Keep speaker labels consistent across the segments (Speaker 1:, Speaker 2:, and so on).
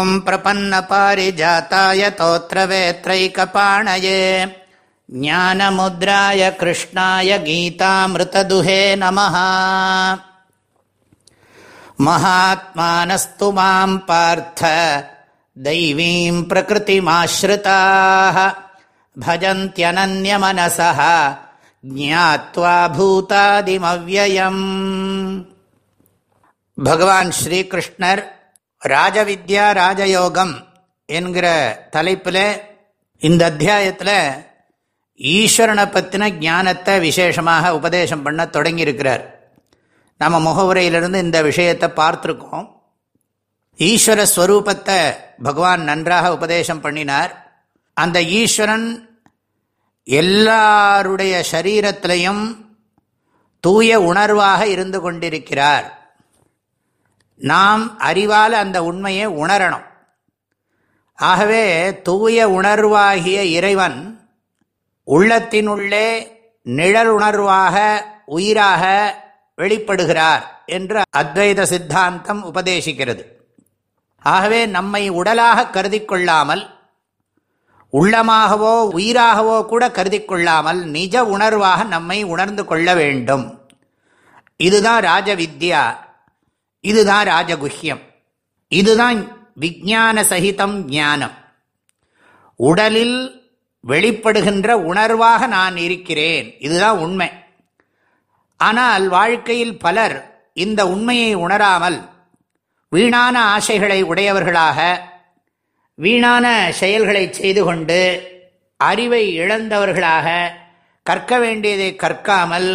Speaker 1: ॐ प्रपन्नपारिजाताय तोत्रवेत्रैकपाणये ज्ञानमुद्राय कृष्णाय गीतामृतदुहे नमः महात्मानस्तु मां पार्थ दैवीं प्रकृतिमाश्रिताः भजन्त्यनन्यमनसः ज्ञात्वा भूतादिमव्ययम् भगवान् श्रीकृष्णर् ராஜவித்யா ராஜயோகம் என்கிற தலைப்பில் இந்த அத்தியாயத்தில் ஈஸ்வரனை பற்றின ஞானத்தை விசேஷமாக உபதேசம் பண்ண தொடங்கியிருக்கிறார். நம்ம முகவுரையிலிருந்து இந்த விஷயத்தை பார்த்துருக்கோம். ஈஸ்வர ஸ்வரூபத்தை பகவான் நன்றாக உபதேசம் பண்ணினார். அந்த ஈஸ்வரன் எல்லாருடைய சரீரத்திலையும் தூய உணர்வாக இருந்து கொண்டிருக்கிறார். நாம் அறிவால் அந்த உண்மையை உணரணும். ஆகவே தூய உணர்வாகிய இறைவன் உள்ளத்தினுள்ளே நிழல் உணர்வாக உயிராக வெளிப்படுகிறார் என்று அத்வைத சித்தாந்தம் உபதேசிக்கிறது. ஆகவே நம்மை உடலாக கருதி கொள்ளாமல் உள்ளமாகவோ உயிராகவோ கூட கருதி கொள்ளாமல் நிஜ உணர்வாக நம்மை உணர்ந்து கொள்ள வேண்டும். இதுதான் ராஜவித்யா இதுதான் ராஜகுஹ்யம். இதுதான் விஜான சகிதம் ஞானம். உடலில் வெளிப்படுகின்ற உணர்வாக நான் இருக்கிறேன். இதுதான் உண்மை. ஆனால் வாழ்க்கையில் பலர் இந்த உண்மையை உணராமல் வீணான ஆசைகளை உடையவர்களாக வீணான செயல்களை செய்து கொண்டு அறிவை இழந்தவர்களாக கற்க வேண்டியதை கற்காமல்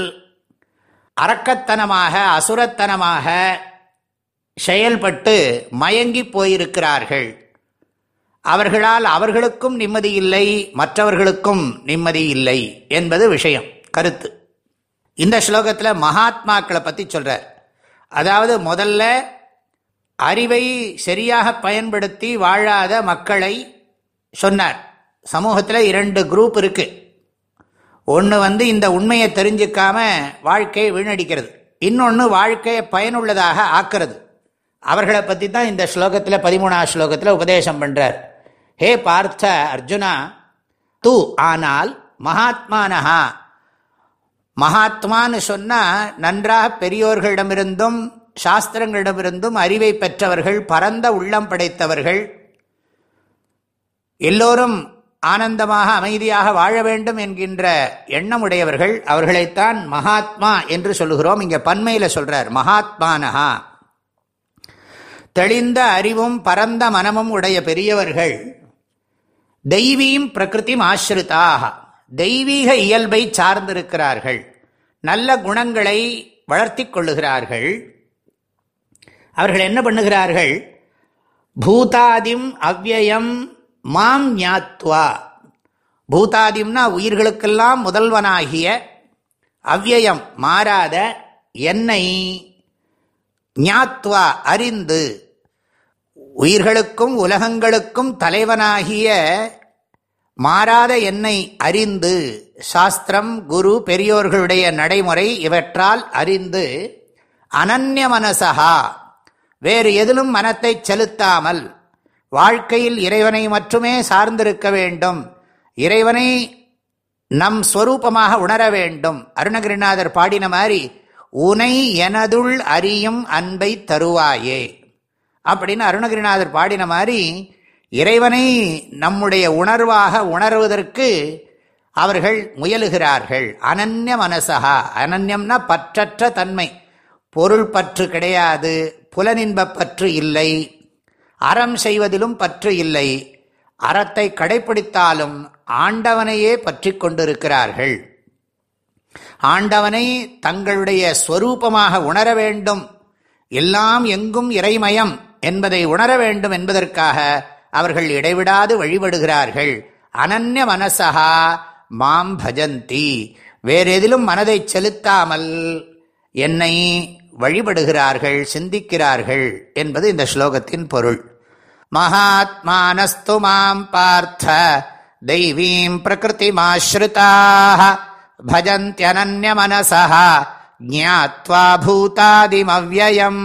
Speaker 1: அரக்கத்தனமாக அசுரத்தனமாக செயல்பட்டு மயங்கி போயிருக்கிறார்கள். அவர்களால் அவர்களுக்கும் நிம்மதி இல்லை மற்றவர்களுக்கும் நிம்மதி இல்லை என்பது விஷயம் கருத்து. இந்த ஸ்லோகத்தில் மகாத்மாக்களை பற்றி சொல்கிறார் அதாவது முதல்ல அறிவை சரியாக பயன்படுத்தி வாழாத மக்களை சொன்னார். சமூகத்தில் இரண்டு குரூப் இருக்குது ஒன்று வந்து இந்த உண்மையை தெரிஞ்சுக்காம வாழ்க்கையை வீணடிக்கிறது. இன்னொன்று வாழ்க்கையை பயனுள்ளதாக ஆக்கிறது. அவர்களை பற்றி தான் இந்த ஸ்லோகத்தில் பதிமூணாவது ஸ்லோகத்தில் உபதேசம் பண்ணுறார் ஹே பார்த்த அர்ஜுனா தூ ஆனால் மகாத்மானஹா. மகாத்மான்னு சொன்னால் நன்றாக பெரியோர்களிடமிருந்தும் சாஸ்திரங்களிடமிருந்தும் அறிவை பெற்றவர்கள் பரந்த உள்ளம் படைத்தவர்கள். எல்லோரும் ஆனந்தமாக அமைதியாக வாழ வேண்டும் என்கின்ற எண்ணமுடையவர்கள். அவர்களைத்தான் மகாத்மா என்று சொல்லுகிறோம். இங்கே பன்மையில் சொல்கிறார் மகாத்மானஹா. தெளிந்த அறிவும் பரந்த மனமும் உடைய பெரியவர்கள். தெய்வீம் பிரகிருதி ஆசிரிதாக தெய்வீக இயல்பை சார்ந்திருக்கிறார்கள். நல்ல குணங்களை வளர்த்தி கொள்ளுகிறார்கள். அவர்கள் என்ன பண்ணுகிறார்கள்? பூதாதிம் அவ்வயம் மாம் ஞாத்வா. பூதாதிம்னா உயிர்களுக்கெல்லாம் முதல்வனாகிய அவ்வயம் மாறாத என்னை ஞாத்வா அறிந்து உயிர்களுக்கும் உலகங்களுக்கும் தலைவனாகிய மாறாத என்னை அறிந்து சாஸ்திரம் குரு பெரியோர்களுடைய நடைமுறை இவற்றால் அறிந்து அனன்ய மனசகா வேறு எதிலும் மனத்தை செலுத்தாமல் வாழ்க்கையில் இறைவனை மட்டுமே சார்ந்திருக்க வேண்டும். இறைவனை நம் ஸ்வரூபமாக உணர வேண்டும். அருணகிரிநாதர் பாடின மாதிரி உனை எனதுள் அறியும் அன்பை தருவாயே. அப்படின்னு அருணகிரிநாதர் பாடின மாதிரி இறைவனை நம்முடைய உணர்வாக உணர்வதற்கு அவர்கள் முயலுகிறார்கள். அனன்ய மனசகா. அனன்யம்னா பற்றற்ற தன்மை. பொருள் பற்று கிடையாது. புலனின்ப பற்று இல்லை. அறம் செய்வதிலும் பற்று இல்லை. அறத்தை கடைபிடித்தாலும் ஆண்டவனையே பற்றி கொண்டிருக்கிறார்கள். ஆண்டவனை தங்களுடைய ஸ்வரூபமாக உணர வேண்டும். எல்லாம் எங்கும் இறைமயம். என்பதை உணர வேண்டும் என்பதற்காக அவர்கள் இடைவிடாது வழிபடுகிறார்கள். அனன்ய மனசகா மாம் பஜந்தி. வேறெதிலும் மனதை செலுத்தாமல் என்னை வழிபடுகிறார்கள் சிந்திக்கிறார்கள் என்பது இந்த ஸ்லோகத்தின் பொருள். மகாத்மானஸ்து மாம் பார்த்த தெய்வீம் பிரகிருதிமாஸ்ருதாக பஜந்தியனன்ய மனசா ஜாத்வா பூதாதிமவ்யம்